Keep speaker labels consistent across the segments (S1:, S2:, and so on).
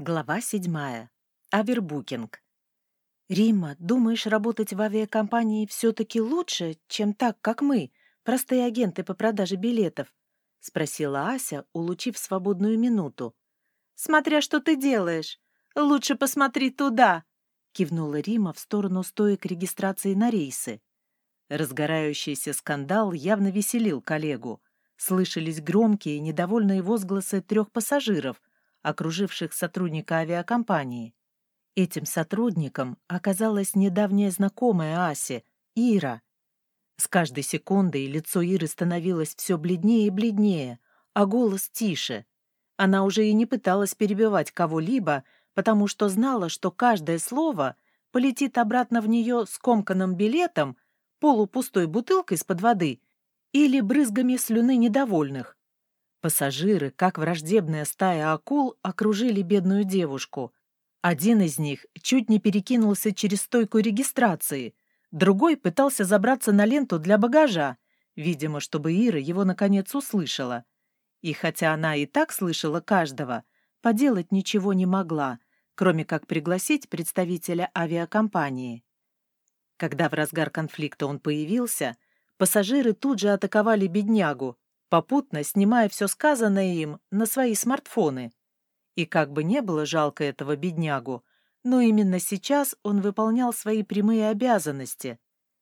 S1: Глава седьмая. Авербукинг. «Римма, думаешь, работать в авиакомпании все-таки лучше, чем так, как мы, простые агенты по продаже билетов?» — спросила Ася, улучив свободную минуту. «Смотря что ты делаешь. Лучше посмотри туда!» — кивнула Рима в сторону стоек регистрации на рейсы. Разгорающийся скандал явно веселил коллегу. Слышались громкие, недовольные возгласы трех пассажиров — окруживших сотрудника авиакомпании. Этим сотрудником оказалась недавняя знакомая Аси, Ира. С каждой секундой лицо Иры становилось все бледнее и бледнее, а голос тише. Она уже и не пыталась перебивать кого-либо, потому что знала, что каждое слово полетит обратно в нее скомканным билетом, полупустой бутылкой из-под воды или брызгами слюны недовольных. Пассажиры, как враждебная стая акул, окружили бедную девушку. Один из них чуть не перекинулся через стойку регистрации, другой пытался забраться на ленту для багажа, видимо, чтобы Ира его наконец услышала. И хотя она и так слышала каждого, поделать ничего не могла, кроме как пригласить представителя авиакомпании. Когда в разгар конфликта он появился, пассажиры тут же атаковали беднягу, попутно снимая все сказанное им на свои смартфоны. И как бы не было жалко этого беднягу, но именно сейчас он выполнял свои прямые обязанности,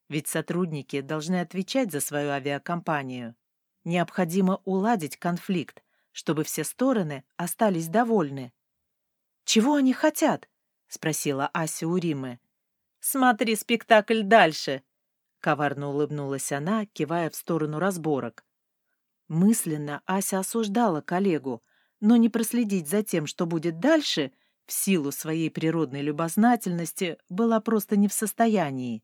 S1: ведь сотрудники должны отвечать за свою авиакомпанию. Необходимо уладить конфликт, чтобы все стороны остались довольны. «Чего они хотят?» — спросила Ася у Римы. «Смотри спектакль дальше!» — коварно улыбнулась она, кивая в сторону разборок. Мысленно Ася осуждала коллегу, но не проследить за тем, что будет дальше, в силу своей природной любознательности, была просто не в состоянии.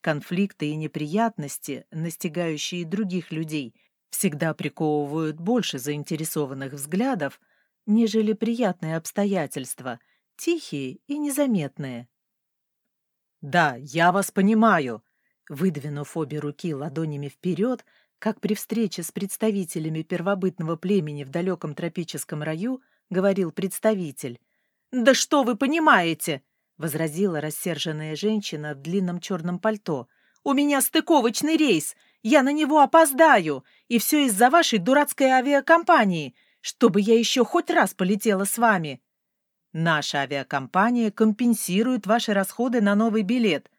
S1: Конфликты и неприятности, настигающие других людей, всегда приковывают больше заинтересованных взглядов, нежели приятные обстоятельства, тихие и незаметные. «Да, я вас понимаю», выдвинув обе руки ладонями вперед, как при встрече с представителями первобытного племени в далеком тропическом раю говорил представитель. «Да что вы понимаете?» — возразила рассерженная женщина в длинном черном пальто. «У меня стыковочный рейс, я на него опоздаю, и все из-за вашей дурацкой авиакомпании, чтобы я еще хоть раз полетела с вами». «Наша авиакомпания компенсирует ваши расходы на новый билет».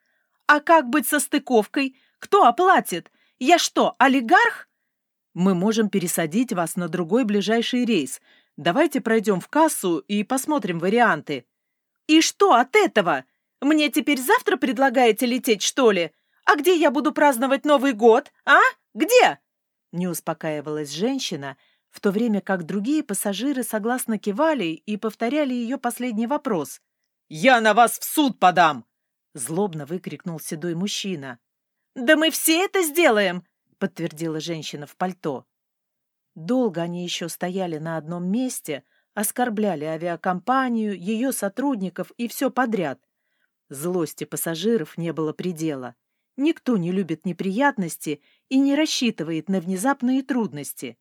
S1: «А как быть со стыковкой? Кто оплатит? Я что, олигарх? Мы можем пересадить вас на другой ближайший рейс. Давайте пройдем в кассу и посмотрим варианты. И что от этого? Мне теперь завтра предлагаете лететь, что ли? А где я буду праздновать Новый год? А? Где? Не успокаивалась женщина, в то время как другие пассажиры согласно кивали и повторяли ее последний вопрос. «Я на вас в суд подам!» Злобно выкрикнул седой мужчина. «Да мы все это сделаем!» — подтвердила женщина в пальто. Долго они еще стояли на одном месте, оскорбляли авиакомпанию, ее сотрудников и все подряд. Злости пассажиров не было предела. Никто не любит неприятности и не рассчитывает на внезапные трудности.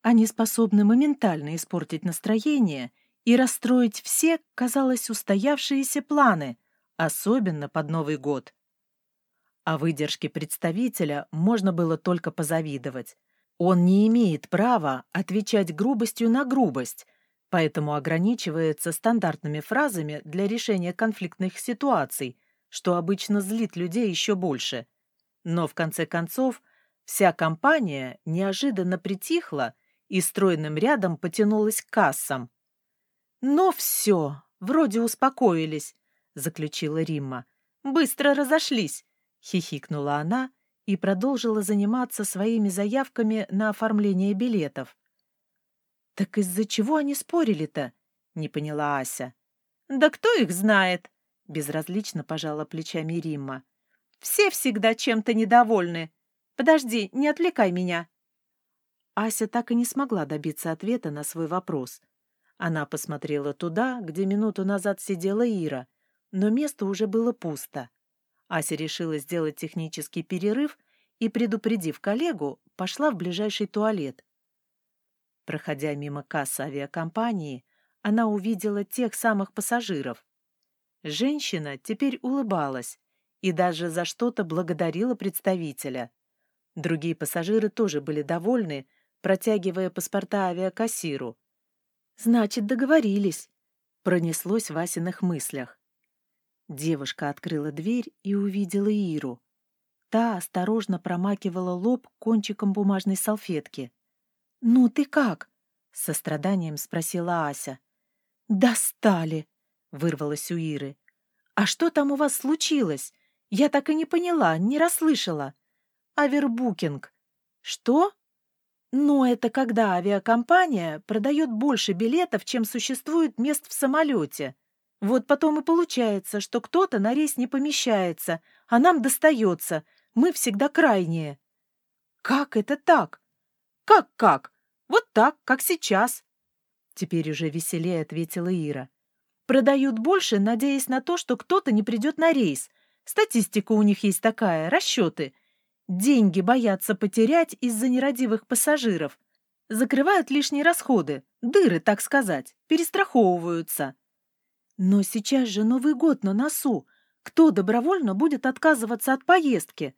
S1: Они способны моментально испортить настроение и расстроить все, казалось, устоявшиеся планы, особенно под Новый год. А выдержке представителя можно было только позавидовать. Он не имеет права отвечать грубостью на грубость, поэтому ограничивается стандартными фразами для решения конфликтных ситуаций, что обычно злит людей еще больше. Но в конце концов вся компания неожиданно притихла и стройным рядом потянулась к кассам. «Но все, вроде успокоились», — заключила Римма. «Быстро разошлись. — хихикнула она и продолжила заниматься своими заявками на оформление билетов. «Так из-за чего они спорили-то?» — не поняла Ася. «Да кто их знает?» — безразлично пожала плечами Римма. «Все всегда чем-то недовольны. Подожди, не отвлекай меня». Ася так и не смогла добиться ответа на свой вопрос. Она посмотрела туда, где минуту назад сидела Ира, но место уже было пусто. Ася решила сделать технический перерыв и, предупредив коллегу, пошла в ближайший туалет. Проходя мимо кассы авиакомпании, она увидела тех самых пассажиров. Женщина теперь улыбалась и даже за что-то благодарила представителя. Другие пассажиры тоже были довольны, протягивая паспорта авиакассиру. «Значит, договорились», — пронеслось в Васиных мыслях. Девушка открыла дверь и увидела Иру. Та осторожно промакивала лоб кончиком бумажной салфетки. «Ну ты как?» — с состраданием спросила Ася. «Достали!» — вырвалось у Иры. «А что там у вас случилось? Я так и не поняла, не расслышала». «Авербукинг». «Что?» «Ну, это когда авиакомпания продает больше билетов, чем существует мест в самолете. Вот потом и получается, что кто-то на рейс не помещается, а нам достается. Мы всегда крайние». «Как это так?» «Как-как? Вот так, как сейчас». Теперь уже веселее ответила Ира. «Продают больше, надеясь на то, что кто-то не придет на рейс. Статистика у них есть такая, расчеты. Деньги боятся потерять из-за нерадивых пассажиров. Закрывают лишние расходы, дыры, так сказать, перестраховываются. Но сейчас же Новый год на носу. Кто добровольно будет отказываться от поездки?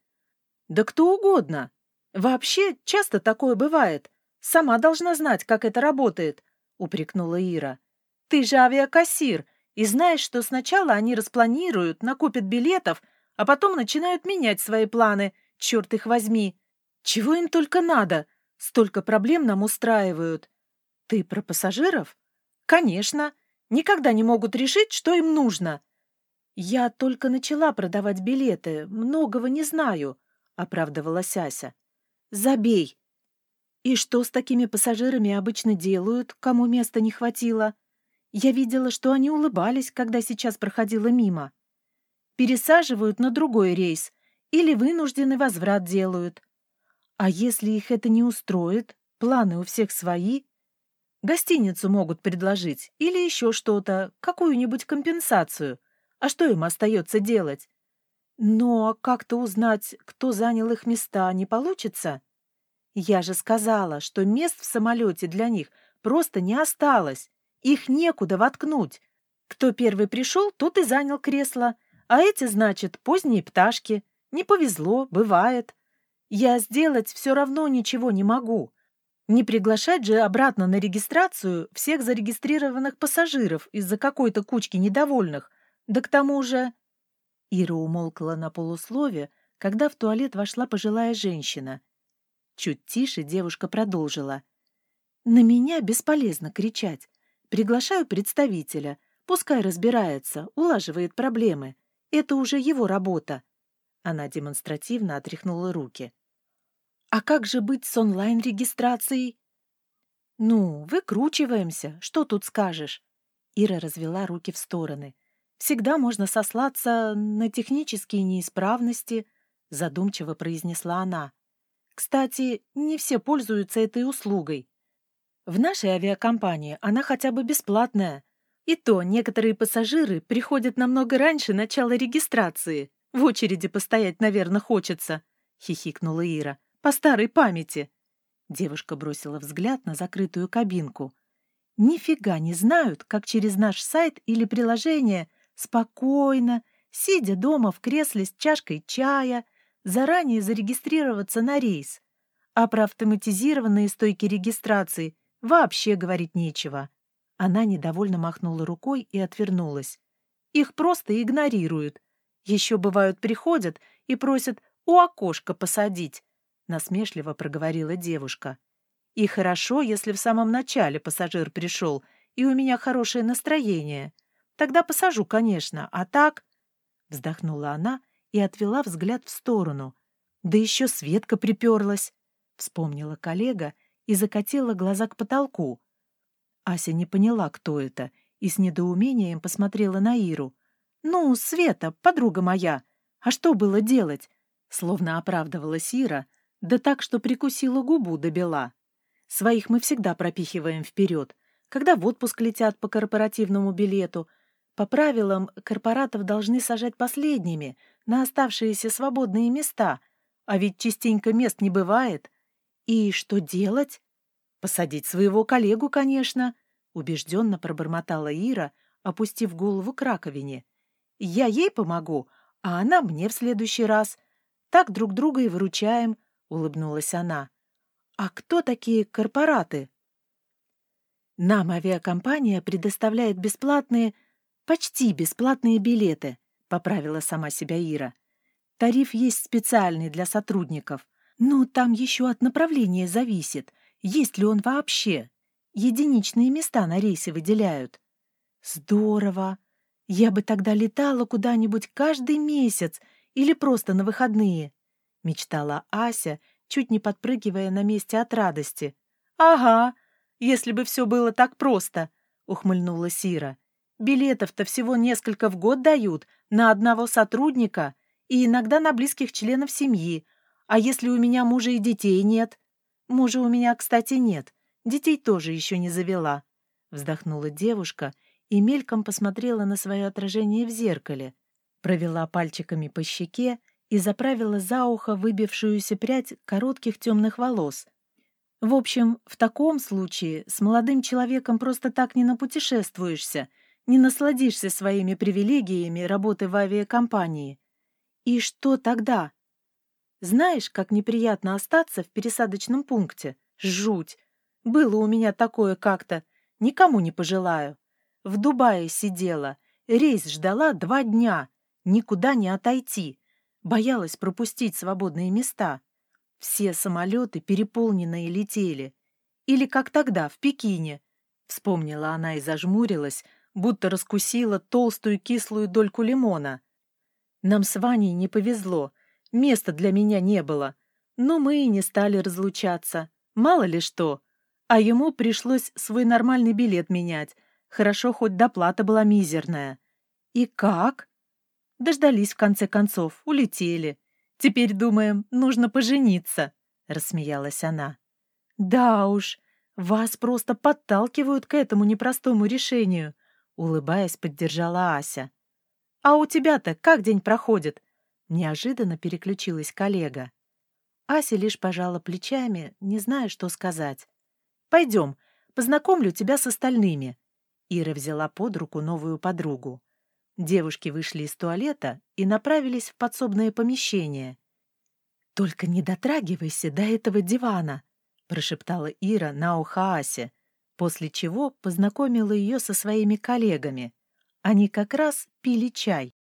S1: Да кто угодно. Вообще, часто такое бывает. Сама должна знать, как это работает, — упрекнула Ира. Ты же авиакассир, и знаешь, что сначала они распланируют, накупят билетов, а потом начинают менять свои планы, черт их возьми. Чего им только надо? Столько проблем нам устраивают. Ты про пассажиров? Конечно. Никогда не могут решить, что им нужно. Я только начала продавать билеты, многого не знаю, оправдывалась Ася. Забей. И что с такими пассажирами обычно делают, кому места не хватило? Я видела, что они улыбались, когда сейчас проходила мимо. Пересаживают на другой рейс или вынужденный возврат делают. А если их это не устроит, планы у всех свои, гостиницу могут предложить или еще что-то, какую-нибудь компенсацию. А что им остается делать? Но как-то узнать, кто занял их места, не получится? Я же сказала, что мест в самолете для них просто не осталось. Их некуда воткнуть. Кто первый пришел, тот и занял кресло. А эти, значит, поздние пташки. Не повезло, бывает. Я сделать все равно ничего не могу. Не приглашать же обратно на регистрацию всех зарегистрированных пассажиров из-за какой-то кучки недовольных. Да к тому же... Ира умолкла на полуслове, когда в туалет вошла пожилая женщина. Чуть тише девушка продолжила. «На меня бесполезно кричать. Приглашаю представителя. Пускай разбирается, улаживает проблемы. Это уже его работа. Она демонстративно отряхнула руки. А как же быть с онлайн-регистрацией? Ну, выкручиваемся, что тут скажешь? Ира развела руки в стороны. Всегда можно сослаться на технические неисправности, задумчиво произнесла она. Кстати, не все пользуются этой услугой. В нашей авиакомпании она хотя бы бесплатная. И то некоторые пассажиры приходят намного раньше начала регистрации. В очереди постоять, наверное, хочется, — хихикнула Ира. По старой памяти. Девушка бросила взгляд на закрытую кабинку. Нифига не знают, как через наш сайт или приложение спокойно, сидя дома в кресле с чашкой чая, заранее зарегистрироваться на рейс. А про автоматизированные стойки регистрации Вообще говорить нечего. Она недовольно махнула рукой и отвернулась. Их просто игнорируют. Еще бывают приходят и просят у окошка посадить, насмешливо проговорила девушка. И хорошо, если в самом начале пассажир пришел, и у меня хорошее настроение. Тогда посажу, конечно, а так... Вздохнула она и отвела взгляд в сторону. Да еще Светка приперлась, вспомнила коллега и закатила глаза к потолку. Ася не поняла, кто это, и с недоумением посмотрела на Иру. «Ну, Света, подруга моя, а что было делать?» Словно оправдывалась Ира, да так, что прикусила губу до бела. «Своих мы всегда пропихиваем вперед, когда в отпуск летят по корпоративному билету. По правилам, корпоратов должны сажать последними, на оставшиеся свободные места, а ведь частенько мест не бывает. И что делать? Посадить своего коллегу, конечно. — убежденно пробормотала Ира, опустив голову к раковине. «Я ей помогу, а она мне в следующий раз. Так друг друга и выручаем», — улыбнулась она. «А кто такие корпораты?» «Нам авиакомпания предоставляет бесплатные, почти бесплатные билеты», — поправила сама себя Ира. «Тариф есть специальный для сотрудников. Но там еще от направления зависит, есть ли он вообще. Единичные места на рейсе выделяют». «Здорово! Я бы тогда летала куда-нибудь каждый месяц или просто на выходные», — мечтала Ася, чуть не подпрыгивая на месте от радости. «Ага, если бы все было так просто», — ухмыльнула Сира. «Билетов-то всего несколько в год дают на одного сотрудника и иногда на близких членов семьи. А если у меня мужа и детей нет? Мужа у меня, кстати, нет. Детей тоже еще не завела», — вздохнула девушка и мельком посмотрела на свое отражение в зеркале, провела пальчиками по щеке и заправила за ухо выбившуюся прядь коротких темных волос. В общем, в таком случае с молодым человеком просто так не напутешествуешься, не насладишься своими привилегиями работы в авиакомпании. И что тогда? Знаешь, как неприятно остаться в пересадочном пункте? Жуть! Было у меня такое как-то. Никому не пожелаю. В Дубае сидела, рейс ждала два дня, никуда не отойти. Боялась пропустить свободные места. Все самолеты переполненные летели. Или как тогда, в Пекине. Вспомнила она и зажмурилась, будто раскусила толстую кислую дольку лимона. Нам с Ваней не повезло, места для меня не было. Но мы и не стали разлучаться. Мало ли что. А ему пришлось свой нормальный билет менять — Хорошо, хоть доплата была мизерная. И как? Дождались в конце концов, улетели. Теперь думаем, нужно пожениться, рассмеялась она. Да уж, вас просто подталкивают к этому непростому решению, улыбаясь, поддержала Ася. А у тебя-то как день проходит? Неожиданно переключилась коллега. Ася лишь пожала плечами, не зная, что сказать. «Пойдем, познакомлю тебя с остальными», Ира взяла под руку новую подругу. Девушки вышли из туалета и направились в подсобное помещение. «Только не дотрагивайся до этого дивана», — прошептала Ира на ухо Асе, после чего познакомила ее со своими коллегами. Они как раз пили чай.